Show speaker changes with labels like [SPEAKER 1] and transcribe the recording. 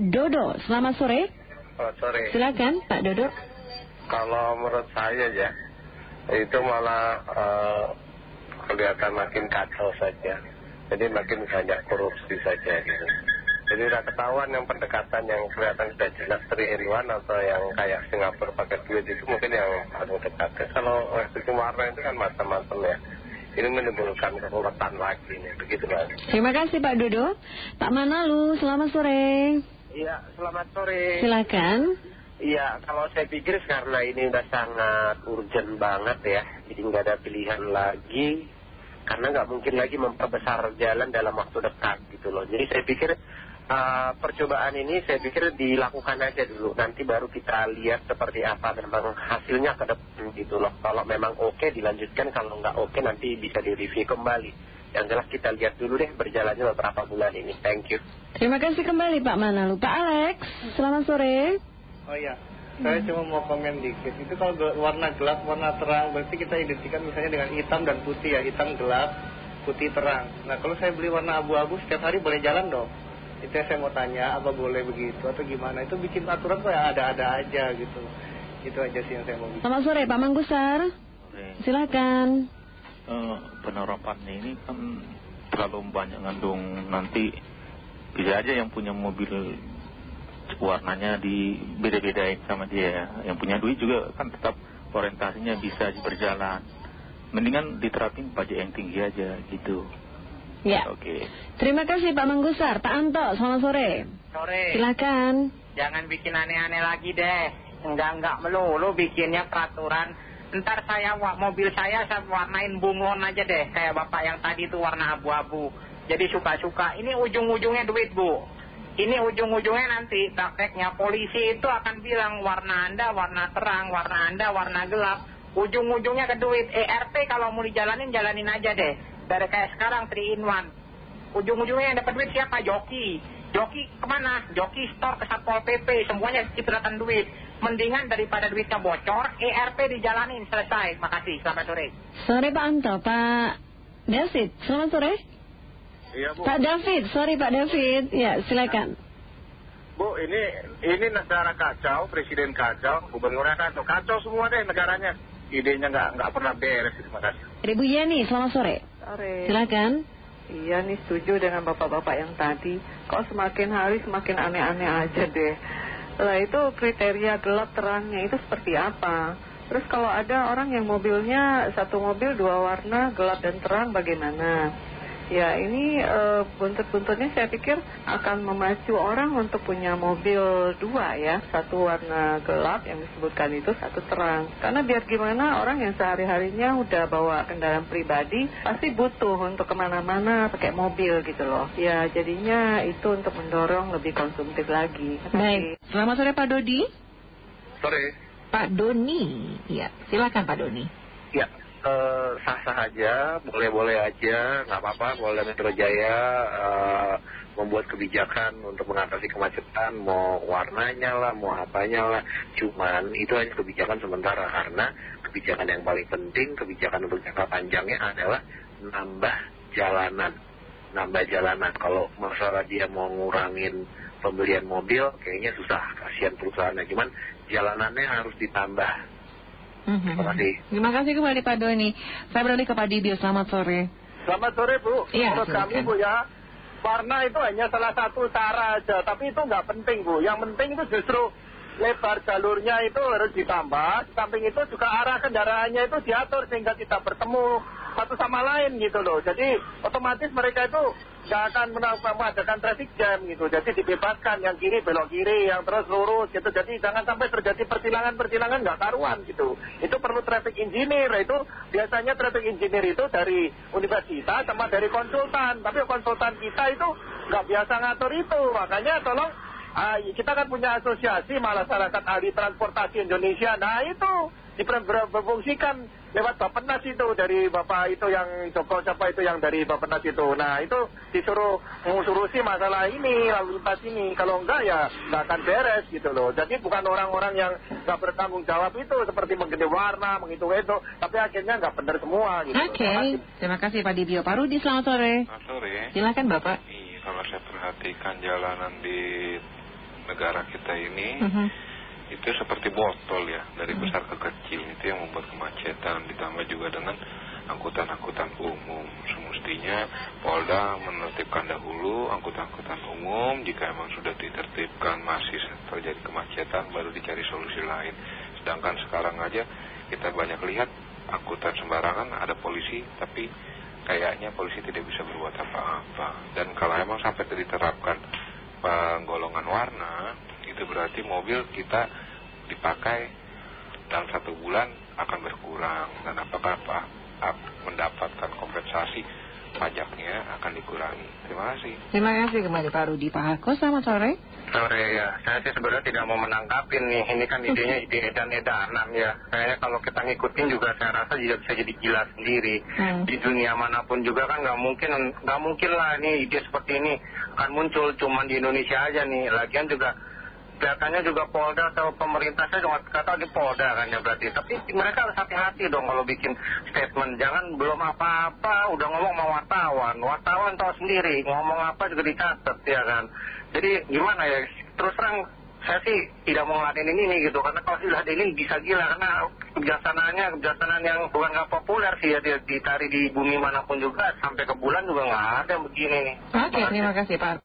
[SPEAKER 1] Dodo. Selamat sore.
[SPEAKER 2] Selamat sore.
[SPEAKER 1] Silakan Pak Dodo.
[SPEAKER 2] Kalau menurut saya ya, itu malah eh, kelihatan makin kacau saja. Jadi makin banyak korupsi saja gitu. Jadi udah ketahuan yang pendekatan yang kelihatan sudah jelas 3 in 1 atau yang kayak Singapura pakai duit itu mungkin yang paling dekat. Kalau restriksi warna itu kan macam-macam ya. Ini menimbulkan kekuatan lagi nih, begitu Mas.
[SPEAKER 1] Terima kasih Pak Dodo. Pak Manalu, selamat sore.
[SPEAKER 2] Iya, selamat sore.
[SPEAKER 1] Silakan.
[SPEAKER 2] Iya, kalau saya pikir karena ini udah sangat urgent banget ya, jadi nggak ada pilihan lagi, karena nggak mungkin lagi memperbesar jalan dalam waktu dekat gitu loh. Jadi saya pikir uh, percobaan ini saya pikir dilakukan aja dulu, nanti baru kita lihat seperti apa memang hasilnya ke depan gitu loh. Kalau memang oke dilanjutkan, kalau nggak oke nanti bisa direview kembali. Yang jelas kita lihat dulu deh berjalannya beberapa bulan ini. Thank you.
[SPEAKER 1] Terima kasih kembali Pak Manalu. Pak Alex, selamat sore.
[SPEAKER 3] Oh iya, saya cuma mau komen dikit. Itu kalau warna gelap, warna terang, berarti kita identikan misalnya dengan hitam dan putih ya. Hitam gelap, putih terang. Nah kalau saya beli warna abu-abu setiap hari boleh jalan dong. Itu yang saya mau tanya, apa boleh begitu atau gimana? Itu bikin aturan kok ya ada-ada aja gitu. Itu aja sih yang saya mau bikin.
[SPEAKER 1] Selamat sore Pak Manggusar. Silakan.
[SPEAKER 4] Eh, penerapannya ini kan terlalu banyak ngandung nanti bisa aja yang punya mobil warnanya di beda-bedain sama dia yang punya duit juga kan tetap orientasinya bisa berjalan mendingan diterapin pajak yang tinggi aja gitu
[SPEAKER 1] Ya.
[SPEAKER 4] oke
[SPEAKER 1] Terima kasih Pak Manggusar. Pak Anto, selamat sore.
[SPEAKER 5] Sore.
[SPEAKER 1] Silakan.
[SPEAKER 5] Jangan bikin aneh-aneh lagi deh. Enggak-enggak melulu bikinnya peraturan. Ntar saya mobil saya saya warnain bunglon aja deh. Kayak bapak yang tadi itu warna abu-abu. Jadi suka-suka. Ini ujung-ujungnya duit bu. Ini ujung-ujungnya nanti prakteknya polisi itu akan bilang warna anda warna terang, warna anda warna gelap. Ujung-ujungnya ke duit. ERP kalau mau dijalanin jalanin aja deh. Dari kayak sekarang 3 in 1. Ujung-ujungnya yang dapat duit siapa? Joki. Joki ke mana? Joki store ke Satpol PP. Semuanya cipratan duit. Mendingan daripada duitnya bocor, ERP dijalanin selesai. Makasih. Selamat sore.
[SPEAKER 1] Sore Pak Anto. Pak David, selamat sore.
[SPEAKER 2] Iya Bu.
[SPEAKER 1] Pak David, sorry Pak David. Ya, silakan.
[SPEAKER 2] Bu, ini ini negara kacau, presiden kacau, gubernurnya kacau, kacau semua deh negaranya. Idenya nggak nggak pernah beres. Terima kasih.
[SPEAKER 1] Ibu Yeni, selamat sore.
[SPEAKER 6] Sore.
[SPEAKER 1] Silakan.
[SPEAKER 6] Iya nih setuju dengan bapak-bapak yang tadi. Kok semakin hari semakin aneh-aneh aja deh. Lah itu kriteria gelap terangnya itu seperti apa? Terus kalau ada orang yang mobilnya satu mobil dua warna gelap dan terang bagaimana? Ya ini eh, buntut-buntutnya saya pikir akan memacu orang untuk punya mobil dua ya Satu warna gelap yang disebutkan itu satu terang Karena biar gimana orang yang sehari-harinya udah bawa kendaraan pribadi Pasti butuh untuk ke mana-mana pakai mobil gitu loh Ya jadinya itu untuk mendorong lebih konsumtif lagi.
[SPEAKER 1] Baik. Selamat sore Pak Dodi.
[SPEAKER 2] Sore.
[SPEAKER 1] Pak Doni. Ya, silakan Pak Doni.
[SPEAKER 2] Ya, sah-sah aja, boleh-boleh aja, nggak apa-apa. Polda Metro Jaya eh, membuat kebijakan untuk mengatasi kemacetan, mau warnanya lah, mau apanya lah. Cuman itu hanya kebijakan sementara karena kebijakan yang paling penting, kebijakan untuk jangka panjangnya adalah nambah jalanan. Nambah jalanan. Kalau masalah dia mau ngurangin pembelian mobil, kayaknya susah. Kasihan perusahaannya. Cuman jalanannya harus ditambah.
[SPEAKER 1] Mhm.
[SPEAKER 2] Terima kasih.
[SPEAKER 1] Terima kasih kembali Pak Doni. Saya beralih ke Pak Dibio, selamat sore.
[SPEAKER 7] Selamat sore Bu.
[SPEAKER 1] Iya,
[SPEAKER 7] Menurut kami Bu ya, warna itu hanya salah satu cara aja, tapi itu nggak penting Bu. Yang penting itu justru lebar jalurnya itu harus ditambah. Di samping itu juga arah kendaraannya itu diatur sehingga tidak bertemu satu sama lain gitu loh. Jadi otomatis mereka itu nggak akan mengadakan traffic jam gitu. Jadi dibebaskan yang kiri belok kiri, yang terus lurus gitu. Jadi jangan sampai terjadi persilangan-persilangan nggak karuan gitu. Itu perlu traffic engineer. Itu biasanya traffic engineer itu dari universitas sama dari konsultan. Tapi konsultan kita itu nggak biasa ngatur itu. Makanya tolong kita kan punya asosiasi masyarakat ahli transportasi Indonesia. Nah itu diper- ber- berfungsikan lewat Bapenas itu dari Bapak itu yang Joko siapa itu yang dari Bapenas itu. Nah itu disuruh mengurusi masalah ini lalu lintas ini. Kalau enggak ya nggak akan beres gitu loh. Jadi bukan orang-orang yang nggak bertanggung jawab itu seperti menggede warna, menghitung itu. Tapi akhirnya nggak benar semua gitu.
[SPEAKER 1] Oke, terima kasih Pak Dibio. Pak Rudi, selamat sore.
[SPEAKER 8] Selamat sore.
[SPEAKER 1] Silakan Bapak.
[SPEAKER 8] Iya, kalau saya perhatikan jalanan di negara kita ini
[SPEAKER 9] Mhm.
[SPEAKER 8] itu seperti botol ya dari besar ke kecil. Itu yang membuat kemacetan ditambah juga dengan angkutan-angkutan umum. Semestinya Polda menertibkan dahulu angkutan-angkutan umum. Jika emang sudah ditertibkan masih terjadi kemacetan baru dicari solusi lain. Sedangkan sekarang aja kita banyak lihat angkutan sembarangan ada polisi tapi kayaknya polisi tidak bisa berbuat apa-apa. Dan kalau emang sampai diterapkan penggolongan warna itu berarti mobil kita dipakai dalam satu bulan akan berkurang. Dan apakah apa, ap- mendapatkan kompensasi pajaknya akan dikurangi terima kasih
[SPEAKER 9] Terima kasih kembali Pak Rudi. Pak Hako, selamat sore.
[SPEAKER 10] Sore ya, saya sih sebenarnya tidak mau menangkapin nih. Ini kan idenya ide edan-edanan ya. Kayaknya kalau kita ngikutin juga saya rasa juga bisa jadi gila sendiri.
[SPEAKER 9] Hmm.
[SPEAKER 10] Di dunia mana pun juga kan nggak mungkin, nggak mungkin lah ini ide seperti ini akan muncul cuman di Indonesia aja nih. Lagian juga kelihatannya juga Polda atau pemerintah saya cuma kata di Polda kan ya berarti. Tapi mereka harus hati-hati dong kalau bikin statement. Jangan belum apa-apa udah ngomong sama wartawan. Wartawan tahu sendiri ngomong apa juga dicatat ya kan. Jadi gimana ya terus terang saya sih tidak mau ngeladenin ini gitu karena kalau diladenin bisa gila karena kebijaksanaannya kebijaksanaan yang bukan nggak populer sih ya ditarik di bumi mana pun juga sampai ke bulan juga nggak ada begini nih.
[SPEAKER 9] Oke, terima kasih Pak.